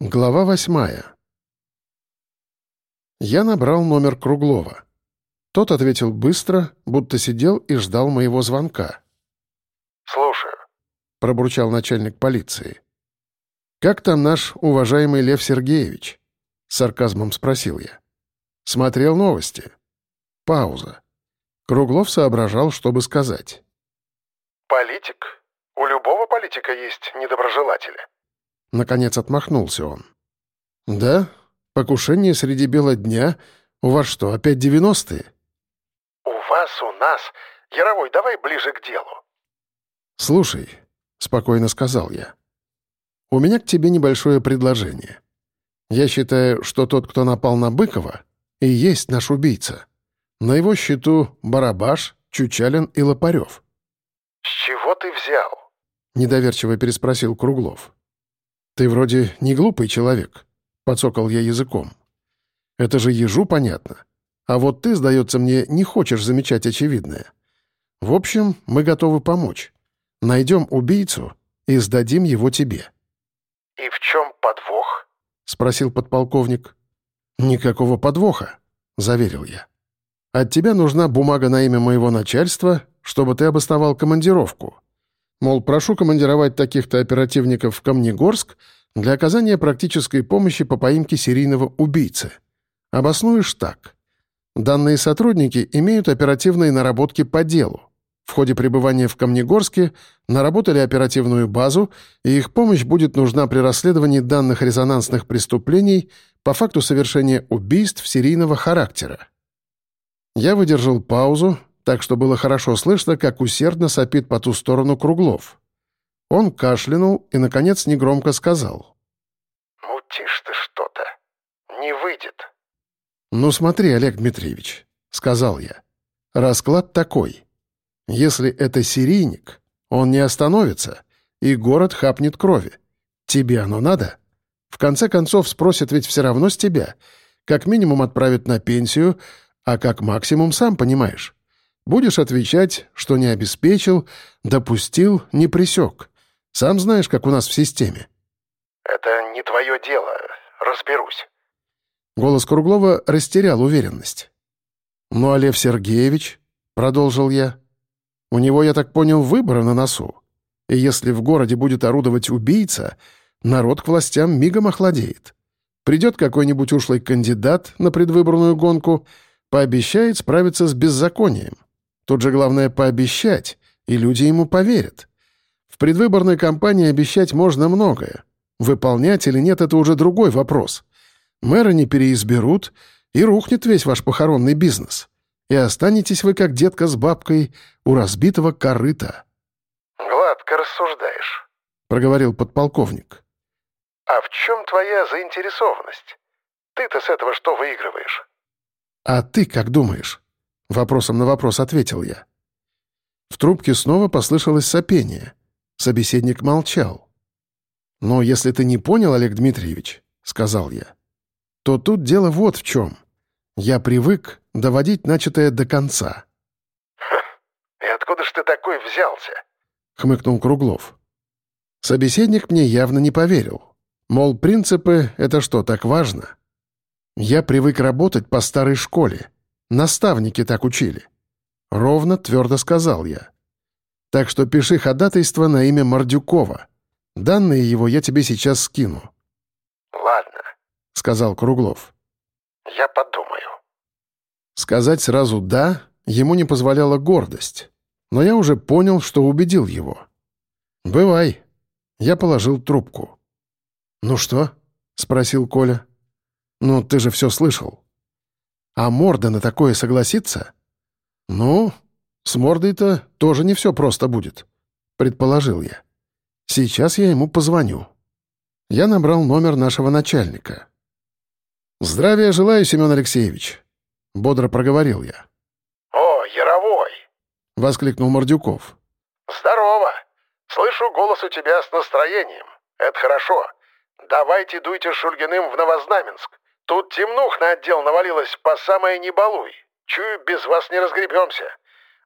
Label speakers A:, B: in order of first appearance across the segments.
A: Глава восьмая. Я набрал номер Круглова. Тот ответил быстро, будто сидел и ждал моего звонка.
B: «Слушаю», —
A: пробурчал начальник полиции. «Как там наш уважаемый Лев Сергеевич?» — сарказмом спросил я. «Смотрел новости?» Пауза. Круглов соображал, чтобы сказать.
B: «Политик? У любого политика есть недоброжелатели».
A: Наконец отмахнулся он. «Да? Покушение среди бела дня? У вас что, опять девяностые?»
B: «У вас, у нас. Яровой, давай ближе к делу».
A: «Слушай», — спокойно сказал я, — «у меня к тебе небольшое предложение. Я считаю, что тот, кто напал на Быкова, и есть наш убийца. На его счету Барабаш, Чучалин и Лопарев».
B: «С чего ты взял?»
A: — недоверчиво переспросил Круглов. «Ты вроде не глупый человек», — подсокал я языком. «Это же ежу понятно. А вот ты, сдается мне, не хочешь замечать очевидное. В общем, мы готовы помочь. Найдем убийцу и сдадим его тебе».
B: «И в чем подвох?»
A: — спросил подполковник. «Никакого подвоха», — заверил я. «От тебя нужна бумага на имя моего начальства, чтобы ты обосновал командировку. Мол, прошу командировать таких-то оперативников в Камнегорск для оказания практической помощи по поимке серийного убийцы. Обоснуешь так. Данные сотрудники имеют оперативные наработки по делу. В ходе пребывания в Камнегорске наработали оперативную базу, и их помощь будет нужна при расследовании данных резонансных преступлений по факту совершения убийств серийного характера. Я выдержал паузу, так что было хорошо слышно, как усердно сопит по ту сторону Круглов. Он кашлянул и, наконец, негромко сказал.
B: «Мутишь ты что-то. Не выйдет».
A: «Ну смотри, Олег Дмитриевич», — сказал я. «Расклад такой. Если это серийник, он не остановится, и город хапнет крови. Тебе оно надо? В конце концов, спросят ведь все равно с тебя. Как минимум отправят на пенсию, а как максимум сам понимаешь. Будешь отвечать, что не обеспечил, допустил, не присек. Сам знаешь, как у нас в системе».
B: «Это не твое дело. Разберусь».
A: Голос Круглова растерял уверенность. «Ну, а Лев Сергеевич?» — продолжил я. «У него, я так понял, выборы на носу. И если в городе будет орудовать убийца, народ к властям мигом охладеет. Придет какой-нибудь ушлый кандидат на предвыборную гонку, пообещает справиться с беззаконием. Тут же главное пообещать, и люди ему поверят. В предвыборной кампании обещать можно многое. Выполнять или нет — это уже другой вопрос. Мэра не переизберут, и рухнет весь ваш похоронный бизнес. И останетесь вы, как детка с бабкой, у разбитого корыта.
B: «Гладко рассуждаешь», —
A: проговорил подполковник.
B: «А в чем твоя заинтересованность? Ты-то с этого что выигрываешь?»
A: «А ты как думаешь?» Вопросом на вопрос ответил я. В трубке снова послышалось сопение. Собеседник молчал. «Но если ты не понял, Олег Дмитриевич», — сказал я, — «то тут дело вот в чем. Я привык доводить начатое до конца».
B: «И откуда ж ты такой взялся?»
A: — хмыкнул Круглов. Собеседник мне явно не поверил. Мол, принципы — это что, так важно? Я привык работать по старой школе, Наставники так учили. Ровно, твердо сказал я. Так что пиши ходатайство на имя Мордюкова. Данные его я тебе сейчас скину.
B: «Ладно», —
A: сказал Круглов.
B: «Я подумаю».
A: Сказать сразу «да» ему не позволяла гордость, но я уже понял, что убедил его. «Бывай». Я положил трубку. «Ну что?» — спросил Коля. «Ну, ты же все слышал». А морда на такое согласится? Ну, с мордой-то тоже не все просто будет, предположил я. Сейчас я ему позвоню. Я набрал номер нашего начальника. «Здравия желаю, Семен Алексеевич», — бодро проговорил я.
B: «О, Яровой!»
A: — воскликнул Мордюков.
B: «Здорово! Слышу голос у тебя с настроением. Это хорошо. Давайте дуйте Шульгиным в Новознаменск. Тут темнух на отдел навалилось по самое не балуй. Чую, без вас не разгребемся.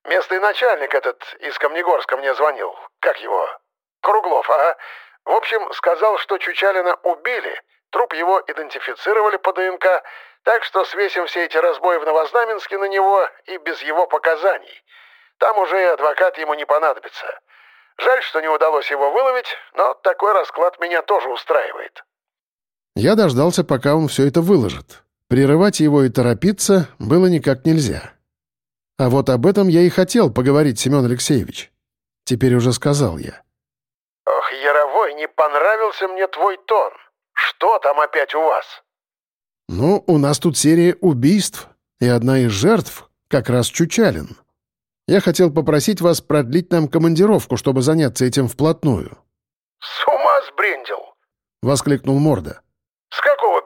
B: Местный начальник этот из Камнегорска мне звонил. Как его? Круглов, ага. В общем, сказал, что Чучалина убили, Труп его идентифицировали по ДНК, так что свесим все эти разбои в Новознаменске на него и без его показаний. Там уже и адвокат ему не понадобится. Жаль, что не удалось его выловить, но такой расклад меня тоже устраивает».
A: Я дождался, пока он все это выложит. Прерывать его и торопиться было никак нельзя. А вот об этом я и хотел поговорить, Семен Алексеевич. Теперь уже сказал я.
B: «Ох, Яровой, не понравился мне твой тон. Что там опять у вас?»
A: «Ну, у нас тут серия убийств, и одна из жертв как раз Чучалин. Я хотел попросить вас продлить нам командировку, чтобы заняться этим вплотную».
B: «С ума сбрендил!»
A: — воскликнул Морда.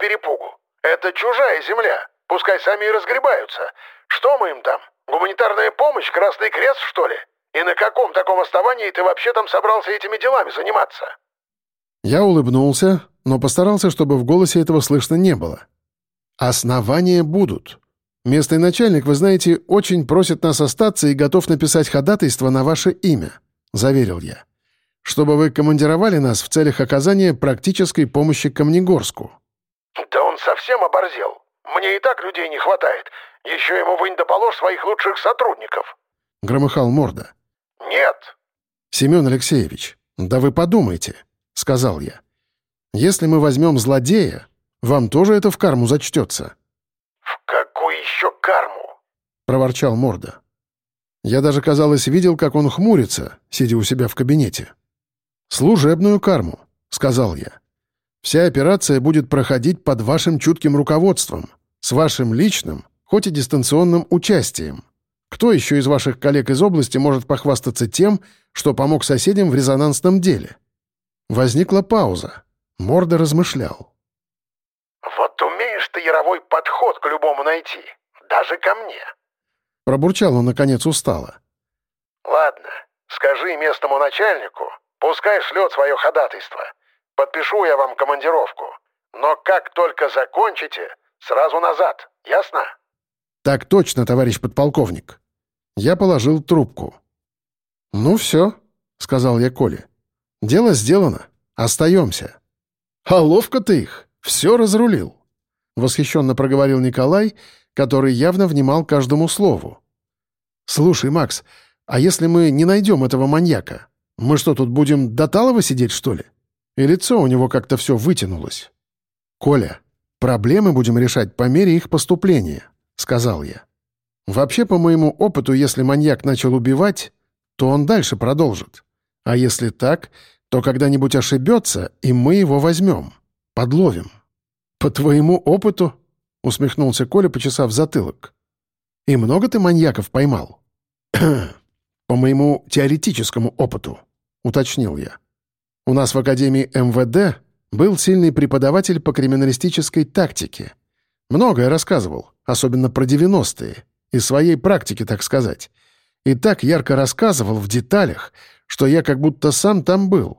B: «С какого перепугу? Это чужая земля. Пускай сами и разгребаются. Что мы им там? Гуманитарная помощь? Красный крест, что ли? И на каком таком основании ты вообще там собрался этими делами заниматься?»
A: Я улыбнулся, но постарался, чтобы в голосе этого слышно не было. «Основания будут. Местный начальник, вы знаете, очень просит нас остаться и готов написать ходатайство на ваше имя», — заверил я. «Чтобы вы командировали нас в целях оказания практической помощи Камнегорску».
B: «Да он совсем оборзел. Мне и так людей не хватает. Еще ему вынь да положь своих лучших сотрудников», —
A: громыхал морда.
B: «Нет».
A: «Семен Алексеевич, да вы подумайте», — сказал я. «Если мы возьмем злодея, вам тоже это в карму зачтется».
B: «В какую еще карму?»
A: — проворчал Морда. Я даже, казалось, видел, как он хмурится, сидя у себя в кабинете. «Служебную карму», — сказал я. «Вся операция будет проходить под вашим чутким руководством, с вашим личным, хоть и дистанционным участием. Кто еще из ваших коллег из области может похвастаться тем, что помог соседям в резонансном деле?» Возникла пауза. Морда размышлял.
B: «Вот умеешь ты яровой подход к любому найти, даже ко мне».
A: Пробурчал он, наконец, устало.
B: «Ладно, скажи местному начальнику, пускай шлет свое ходатайство. Подпишу я вам командировку. Но как только закончите, сразу назад, ясно?»
A: «Так точно, товарищ подполковник». Я положил трубку. «Ну все», — сказал я Коле. «Дело сделано. Остаемся». «А ловко ты их. Все разрулил», — восхищенно проговорил Николай, который явно внимал каждому слову. «Слушай, Макс, а если мы не найдем этого маньяка, мы что, тут будем до Талова сидеть, что ли?» И лицо у него как-то все вытянулось. «Коля, проблемы будем решать по мере их поступления», — сказал я. «Вообще, по моему опыту, если маньяк начал убивать, то он дальше продолжит. А если так, то когда-нибудь ошибется, и мы его возьмем, подловим». «По твоему опыту?» — усмехнулся Коля, почесав затылок. «И много ты маньяков поймал?» «По моему теоретическому опыту», — уточнил я. «У нас в Академии МВД был сильный преподаватель по криминалистической тактике. Многое рассказывал, особенно про 90-е, из своей практики, так сказать. И так ярко рассказывал в деталях, что я как будто сам там был.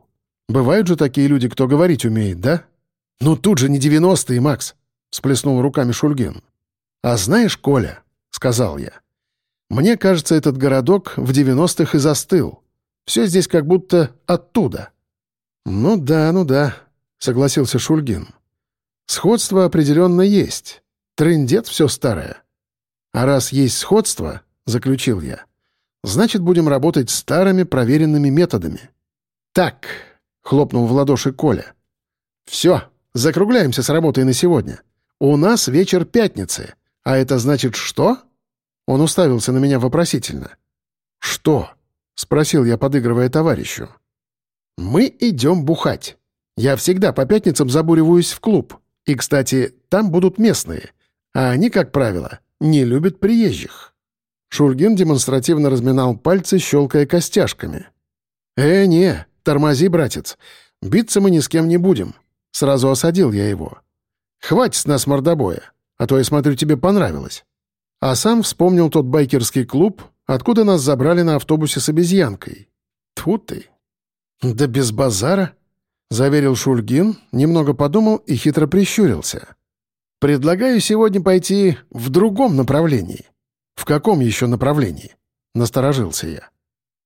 A: Бывают же такие люди, кто говорить умеет, да? Ну тут же не 90-е, Макс, — всплеснул руками Шульгин. «А знаешь, Коля», — сказал я, — «мне кажется, этот городок в 90-х и застыл. Все здесь как будто оттуда». «Ну да, ну да», — согласился Шульгин. «Сходство определенно есть. Трындет все старое. А раз есть сходство, — заключил я, — значит, будем работать старыми проверенными методами». «Так», — хлопнул в ладоши Коля, — «все, закругляемся с работой на сегодня. У нас вечер пятницы, а это значит что?» Он уставился на меня вопросительно. «Что?» — спросил я, подыгрывая товарищу. «Мы идем бухать. Я всегда по пятницам забуриваюсь в клуб. И, кстати, там будут местные. А они, как правило, не любят приезжих». Шульгин демонстративно разминал пальцы, щелкая костяшками. «Э, не, тормози, братец. Биться мы ни с кем не будем». Сразу осадил я его. «Хватит с нас мордобоя, а то, я смотрю, тебе понравилось». А сам вспомнил тот байкерский клуб, откуда нас забрали на автобусе с обезьянкой. Тьфу ты. «Да без базара», — заверил Шульгин, немного подумал и хитро прищурился. «Предлагаю сегодня пойти в другом направлении». «В каком еще направлении?» — насторожился я.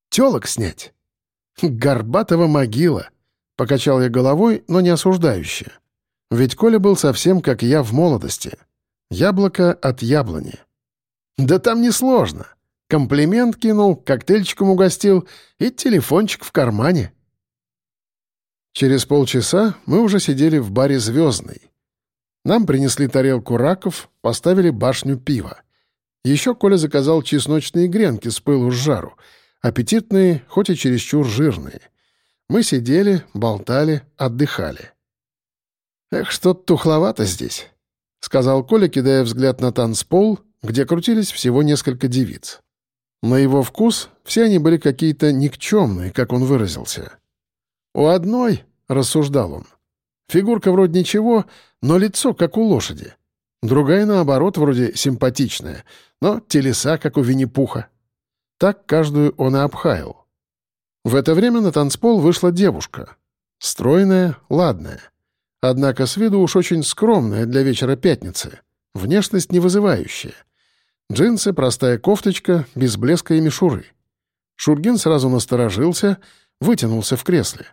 A: «Телок снять». «Горбатого могила», — покачал я головой, но не осуждающе. Ведь Коля был совсем как я в молодости. Яблоко от яблони. Да там несложно. Комплимент кинул, коктейльчиком угостил и телефончик в кармане. Через полчаса мы уже сидели в баре «Звездный». Нам принесли тарелку раков, поставили башню пива. Еще Коля заказал чесночные гренки с пылу с жару, аппетитные, хоть и чересчур жирные. Мы сидели, болтали, отдыхали. «Эх, что-то тухловато здесь», — сказал Коля, кидая взгляд на танцпол, где крутились всего несколько девиц. На его вкус все они были какие-то никчемные, как он выразился. «У одной», — рассуждал он, — «фигурка вроде ничего, но лицо как у лошади. Другая, наоборот, вроде симпатичная, но телеса, как у Винни-Пуха. Так каждую он и обхаял. В это время на танцпол вышла девушка. Стройная, ладная. Однако с виду уж очень скромная для вечера пятницы. Внешность не вызывающая. Джинсы, простая кофточка, без блеска и мишуры. Шургин сразу насторожился, вытянулся в кресле.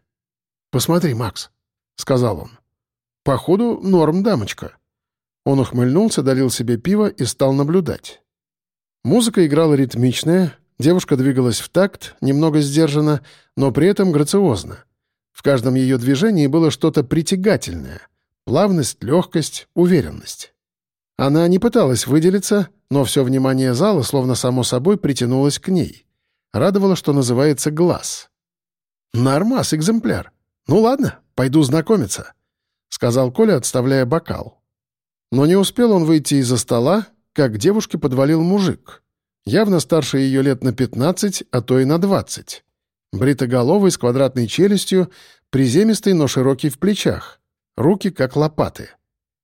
A: «Посмотри, Макс», — сказал он. «Походу, норм дамочка». Он ухмыльнулся, долил себе пиво и стал наблюдать. Музыка играла ритмичная, девушка двигалась в такт, немного сдержанно, но при этом грациозно. В каждом ее движении было что-то притягательное — плавность, легкость, уверенность. Она не пыталась выделиться, но все внимание зала словно само собой притянулось к ней. Радовало, что называется глаз. «Нормас, экземпляр. Ну ладно, пойду знакомиться», — сказал Коля, отставляя бокал. Но не успел он выйти из-за стола, как к девушке подвалил мужик. Явно старше ее лет на 15, а то и на 20. Бритоголовый, с квадратной челюстью, приземистый, но широкий в плечах. Руки как лопаты.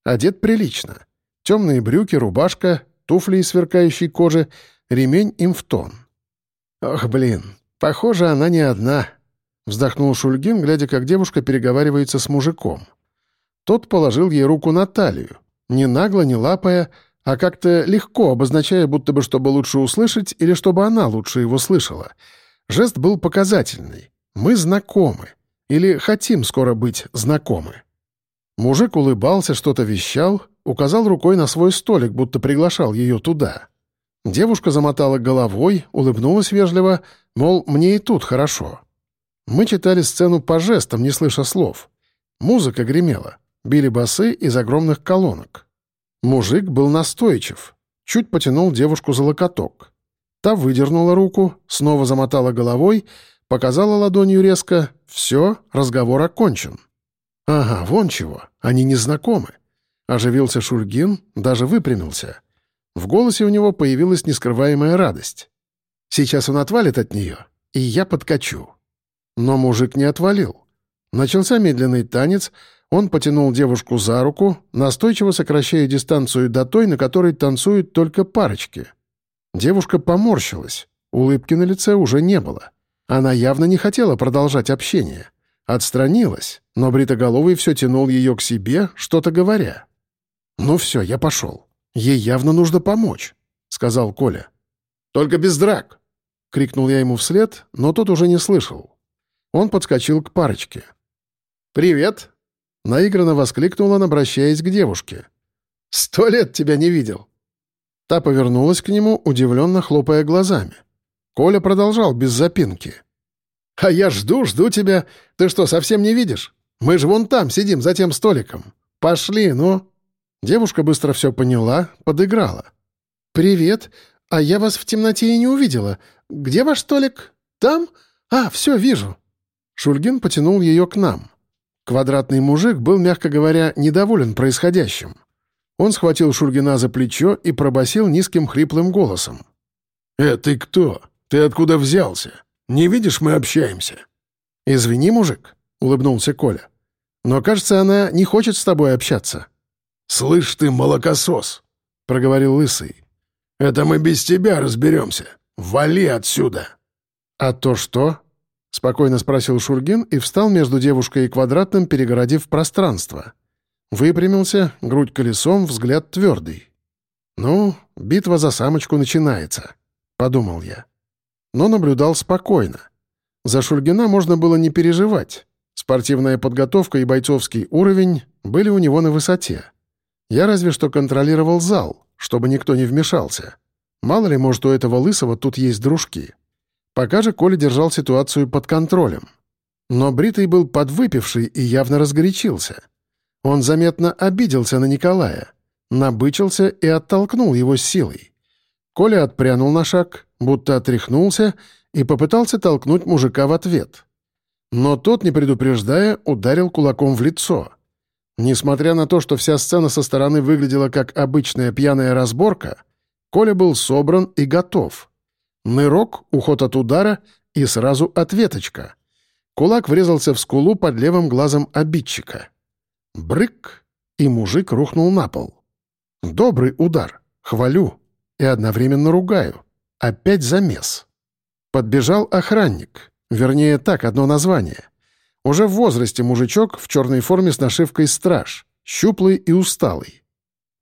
A: Одет прилично. Темные брюки, рубашка, туфли из сверкающей кожи, ремень им в тон. «Ох, блин, похоже, она не одна», — вздохнул Шульгин, глядя, как девушка переговаривается с мужиком. Тот положил ей руку на талию, не нагло, не лапая, а как-то легко, обозначая, будто бы чтобы лучше услышать или чтобы она лучше его слышала. Жест был показательный. «Мы знакомы» или «хотим скоро быть знакомы». Мужик улыбался, что-то вещал, указал рукой на свой столик, будто приглашал ее туда. Девушка замотала головой, улыбнулась вежливо, мол, мне и тут хорошо. Мы читали сцену по жестам, не слыша слов. Музыка гремела, били басы из огромных колонок. Мужик был настойчив, чуть потянул девушку за локоток. Та выдернула руку, снова замотала головой, показала ладонью резко «Все, разговор окончен». «Ага, вон чего, они не знакомы». Оживился Шульгин, даже выпрямился. В голосе у него появилась нескрываемая радость. «Сейчас он отвалит от нее, и я подкачу». Но мужик не отвалил. Начался медленный танец, он потянул девушку за руку, настойчиво сокращая дистанцию до той, на которой танцуют только парочки. Девушка поморщилась, улыбки на лице уже не было. Она явно не хотела продолжать общение. Отстранилась, но Бритоголовый все тянул ее к себе, что-то говоря. «Ну все, я пошел. Ей явно нужно помочь», — сказал Коля. «Только без драк!» — крикнул я ему вслед, но тот уже не слышал. Он подскочил к парочке. «Привет!» — наигранно воскликнул он, обращаясь к девушке. «Сто лет тебя не видел!» Та повернулась к нему, удивленно хлопая глазами. Коля продолжал без запинки. «А я жду, жду тебя. Ты что, совсем не видишь? Мы же вон там сидим, за тем столиком. Пошли, ну!» Девушка быстро все поняла, подыграла. «Привет. А я вас в темноте и не увидела. Где ваш столик? Там? А, все, вижу». Шульгин потянул ее к нам. Квадратный мужик был, мягко говоря, недоволен происходящим. Он схватил Шульгина за плечо и пробасил низким хриплым голосом. «Э, ты кто? Ты откуда взялся? Не видишь, мы общаемся». «Извини, мужик», — улыбнулся Коля. «Но, кажется, она не хочет с тобой общаться». «Слышь ты, молокосос», — проговорил Лысый. «Это мы без тебя разберемся. Вали отсюда». «А то что?» — спокойно спросил Шургин и встал между девушкой и квадратным, перегородив пространство. Выпрямился, грудь колесом, взгляд твердый. «Ну, битва за самочку начинается», — подумал я. Но наблюдал спокойно. За Шульгина можно было не переживать. Спортивная подготовка и бойцовский уровень были у него на высоте. Я разве что контролировал зал, чтобы никто не вмешался. Мало ли, может, у этого лысого тут есть дружки. Пока же Коля держал ситуацию под контролем. Но Бритый был подвыпивший и явно разгорячился. Он заметно обиделся на Николая, набычился и оттолкнул его силой. Коля отпрянул на шаг, будто отряхнулся, и попытался толкнуть мужика в ответ. Но тот, не предупреждая, ударил кулаком в лицо. Несмотря на то, что вся сцена со стороны выглядела как обычная пьяная разборка, Коля был собран и готов. Нырок, уход от удара и сразу ответочка. Кулак врезался в скулу под левым глазом обидчика. Брык, и мужик рухнул на пол. Добрый удар, хвалю и одновременно ругаю. Опять замес. Подбежал охранник, вернее так, одно название. Уже в возрасте мужичок в черной форме с нашивкой «Страж», щуплый и усталый.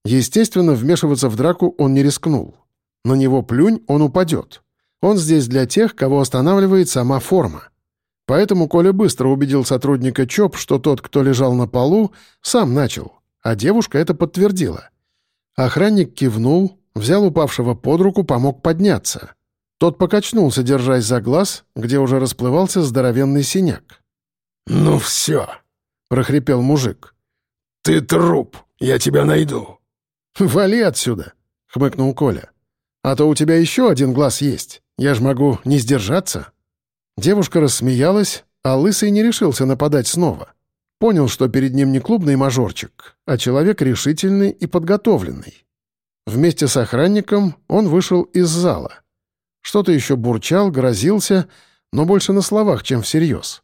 A: Естественно, вмешиваться в драку он не рискнул. На него плюнь, он упадет. Он здесь для тех, кого останавливает сама форма. Поэтому Коля быстро убедил сотрудника ЧОП, что тот, кто лежал на полу, сам начал, а девушка это подтвердила. Охранник кивнул, взял упавшего под руку, помог подняться. Тот покачнулся, держась за глаз, где уже расплывался здоровенный синяк.
C: «Ну все», — прохрипел мужик. «Ты труп, я тебя найду».
A: «Вали отсюда», — хмыкнул Коля. «А то у тебя еще один глаз есть. Я ж могу не сдержаться». Девушка рассмеялась, а Лысый не решился нападать снова. Понял, что перед ним не клубный мажорчик, а человек решительный и подготовленный. Вместе с охранником он вышел из зала. Что-то еще бурчал, грозился, но больше на словах, чем всерьез.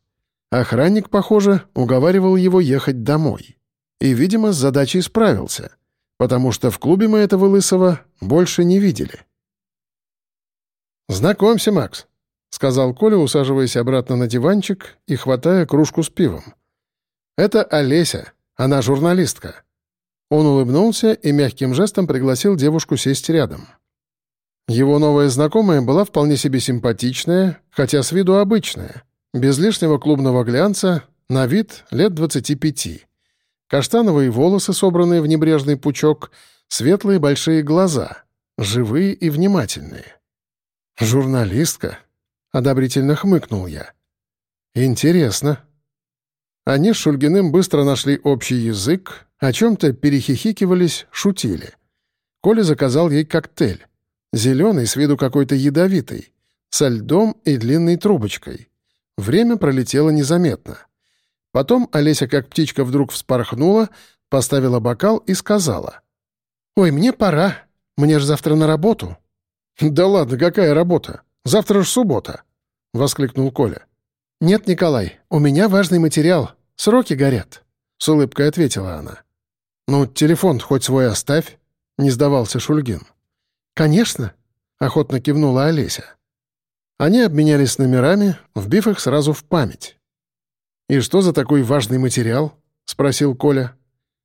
A: Охранник, похоже, уговаривал его ехать домой. И, видимо, с задачей справился, потому что в клубе мы этого Лысого больше не видели. «Знакомься, Макс», — сказал Коля, усаживаясь обратно на диванчик и хватая кружку с пивом. «Это Олеся, она журналистка». Он улыбнулся и мягким жестом пригласил девушку сесть рядом. Его новая знакомая была вполне себе симпатичная, хотя с виду обычная, без лишнего клубного глянца, на вид лет 25. Каштановые волосы, собранные в небрежный пучок, светлые большие глаза, живые и внимательные. «Журналистка?» — одобрительно хмыкнул я. «Интересно». Они с Шульгиным быстро нашли общий язык, о чем-то перехихикивались, шутили. Коля заказал ей коктейль. Зеленый, с виду какой-то ядовитый, со льдом и длинной трубочкой. Время пролетело незаметно. Потом Олеся, как птичка, вдруг вспорхнула, поставила бокал и сказала. «Ой, мне пора. Мне ж завтра на работу». «Да ладно, какая работа? Завтра ж суббота!» — воскликнул Коля. «Нет, Николай, у меня важный материал. Сроки горят», — с улыбкой ответила она. «Ну, телефон хоть свой оставь», — не сдавался Шульгин. «Конечно», — охотно кивнула Олеся. Они обменялись номерами, вбив их сразу в память. «И что за такой важный материал?» — спросил Коля.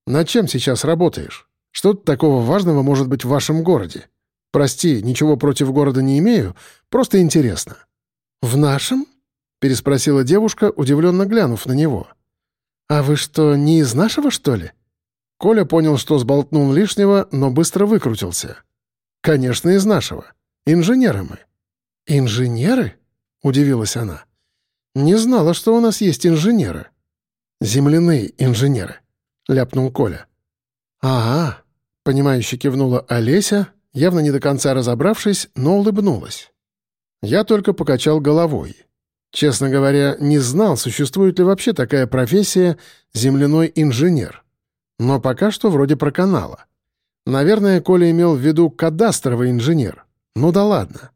A: «Над чем сейчас работаешь? Что такого важного может быть в вашем городе? Прости, ничего против города не имею, просто интересно». «В нашем?» — переспросила девушка, удивленно глянув на него. «А вы что, не из нашего, что ли?» Коля понял, что сболтнул лишнего, но быстро выкрутился. «Конечно, из нашего. Инженеры мы». «Инженеры?» — удивилась она. «Не знала, что у нас есть инженеры». «Земляные инженеры», — ляпнул Коля. «Ага», — понимающе кивнула Олеся, явно не до конца разобравшись, но улыбнулась. Я только покачал головой. Честно говоря, не знал, существует ли вообще такая профессия «земляной инженер». Но пока что вроде проканала. Наверное, Коля имел в виду кадастровый инженер. Ну да ладно.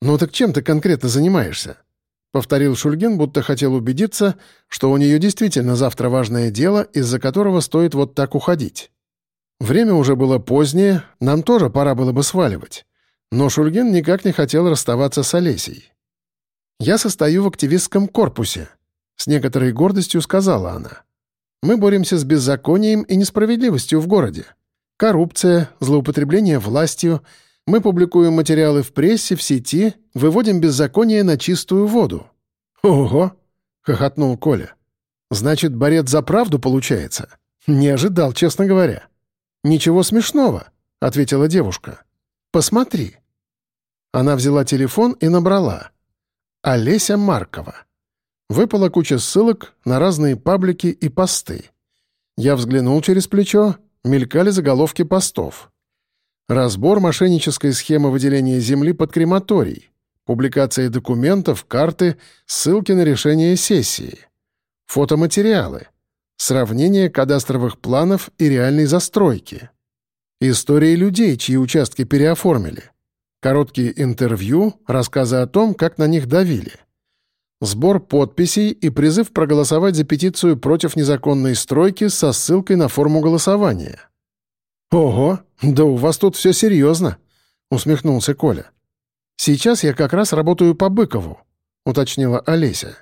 A: «Ну так чем ты конкретно занимаешься?» — повторил Шульгин, будто хотел убедиться, что у нее действительно завтра важное дело, из-за которого стоит вот так уходить. Время уже было позднее, нам тоже пора было бы сваливать. Но Шульгин никак не хотел расставаться с Олесей. «Я состою в активистском корпусе», — с некоторой гордостью сказала она. «Мы боремся с беззаконием и несправедливостью в городе. Коррупция, злоупотребление властью. Мы публикуем материалы в прессе, в сети, выводим беззаконие на чистую воду». «Ого!» — хохотнул Коля. «Значит, борец за правду получается? «Не ожидал, честно говоря». «Ничего смешного», — ответила девушка. «Посмотри». Она взяла телефон и набрала. «Олеся Маркова». Выпала куча ссылок на разные паблики и посты. Я взглянул через плечо, мелькали заголовки постов. Разбор мошеннической схемы выделения земли под крематорий. Публикация документов, карты, ссылки на решение сессии. Фотоматериалы. Сравнение кадастровых планов и реальной застройки. Истории людей, чьи участки переоформили. Короткие интервью, рассказы о том, как на них давили. Сбор подписей и призыв проголосовать за петицию против незаконной стройки со ссылкой на форму голосования. «Ого, да у вас тут все серьезно», — усмехнулся Коля. «Сейчас я как раз работаю по Быкову», — уточнила Олеся.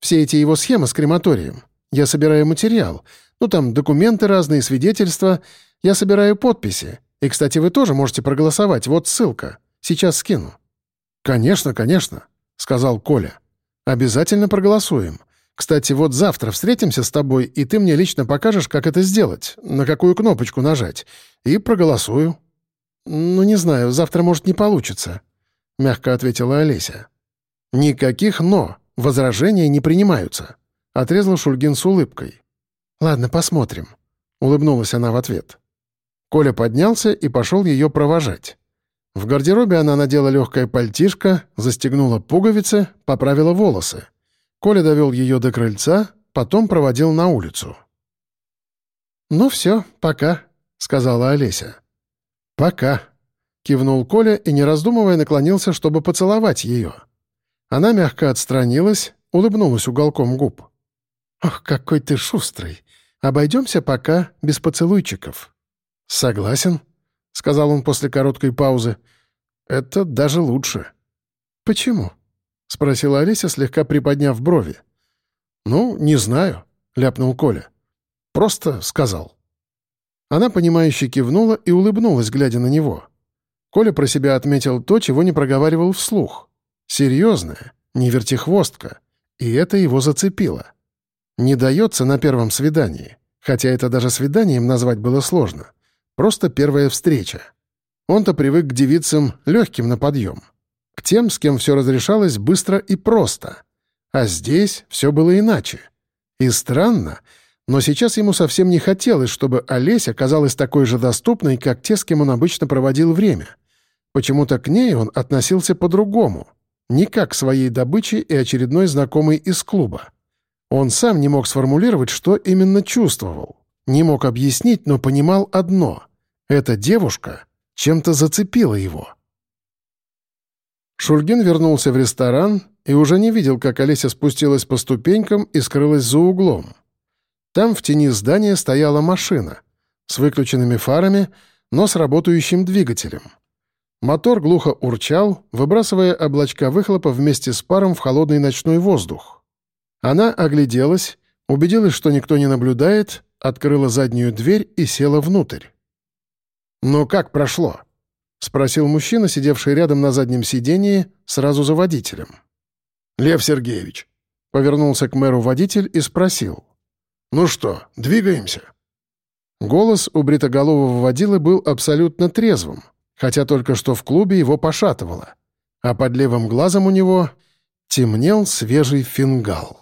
A: «Все эти его схемы с крематорием. Я собираю материал. Ну, там документы разные, свидетельства. Я собираю подписи. И, кстати, вы тоже можете проголосовать. Вот ссылка. Сейчас скину». «Конечно, конечно», — сказал Коля. «Обязательно проголосуем. Кстати, вот завтра встретимся с тобой, и ты мне лично покажешь, как это сделать, на какую кнопочку нажать, и проголосую». «Ну, не знаю, завтра, может, не получится», — мягко ответила Олеся. «Никаких «но». Возражения не принимаются», — отрезал Шульгин с улыбкой. «Ладно, посмотрим», — улыбнулась она в ответ. Коля поднялся и пошел ее провожать. В гардеробе она надела легкое пальтишко, застегнула пуговицы, поправила волосы. Коля довел ее до крыльца, потом проводил на улицу. «Ну все, пока», — сказала Олеся. «Пока», — кивнул Коля и, не раздумывая, наклонился, чтобы поцеловать ее. Она мягко отстранилась, улыбнулась уголком губ. «Ох, какой ты шустрый! Обойдемся пока без поцелуйчиков». «Согласен», — сказал он после короткой паузы. «Это даже лучше». «Почему?» — спросила Олеся, слегка приподняв брови. «Ну, не знаю», — ляпнул Коля. «Просто сказал». Она, понимающе кивнула и улыбнулась, глядя на него. Коля про себя отметил то, чего не проговаривал вслух. Серьезная, не вертихвостка. И это его зацепило. Не дается на первом свидании, хотя это даже свиданием назвать было сложно. Просто первая встреча. Он-то привык к девицам легким на подъем к тем, с кем все разрешалось быстро и просто. А здесь все было иначе. И странно, но сейчас ему совсем не хотелось, чтобы Олесь оказалась такой же доступной, как те, с кем он обычно проводил время. Почему-то к ней он относился по-другому, не как к своей добыче и очередной знакомой из клуба. Он сам не мог сформулировать, что именно чувствовал. Не мог объяснить, но понимал одно — эта девушка чем-то зацепила его. Шульгин вернулся в ресторан и уже не видел, как Олеся спустилась по ступенькам и скрылась за углом. Там в тени здания стояла машина с выключенными фарами, но с работающим двигателем. Мотор глухо урчал, выбрасывая облачка выхлопа вместе с паром в холодный ночной воздух. Она огляделась, убедилась, что никто не наблюдает, открыла заднюю дверь и села внутрь. «Ну как прошло?» — спросил мужчина, сидевший рядом на заднем сидении, сразу за водителем. «Лев Сергеевич», — повернулся к мэру водитель и спросил. «Ну что, двигаемся?» Голос у бритоголового водилы был абсолютно трезвым, хотя только что в клубе его пошатывало, а под левым глазом у него темнел свежий фингал.